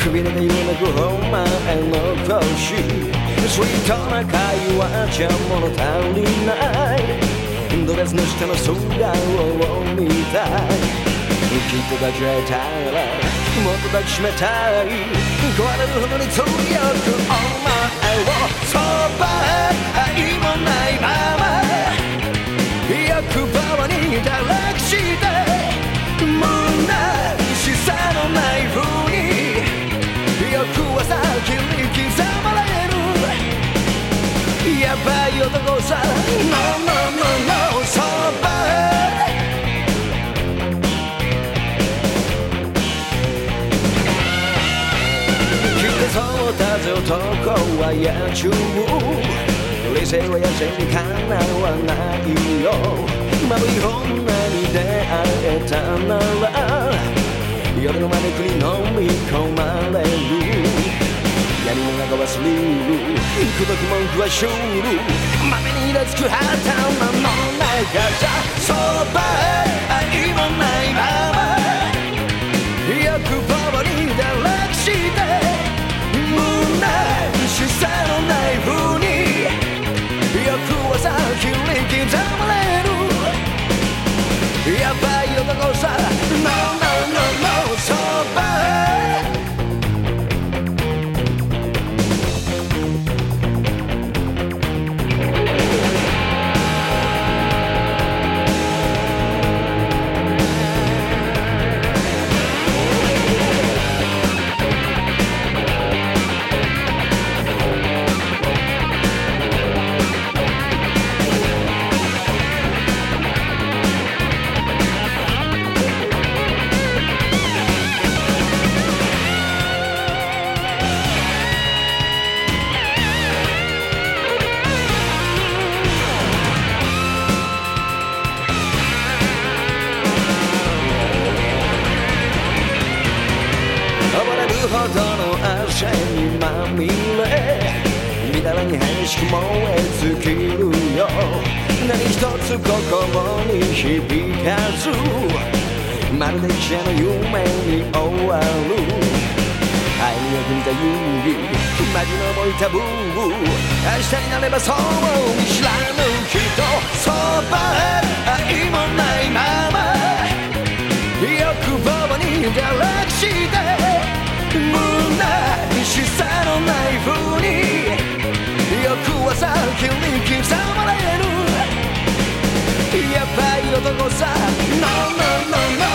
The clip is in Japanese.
次首根が揺めくお前の腰スイートな会話じゃ物足りない。ドレスの下の素顔を見たい。きっと抱き合えたらもっと抱きしめたい。壊れるほどに強くお前をそばへ愛もないまま。欲望に抱き男は野獣。理性は野生にかなわないよ。丸い女に出会えたなら夜の招くに飲み込まれる。闇の中はスリル。口説き文句はシュールまめにイラつく頭の中じゃそばへ愛もない。ほどの汗にまみれみだらに激しく燃え尽きるよ。何一つ心に響かずまるで記者の夢に終わる。愛に役にた指マジの燃えたブー明日になればそう見知らぬ人そばまれるやばい男さ。No no no no.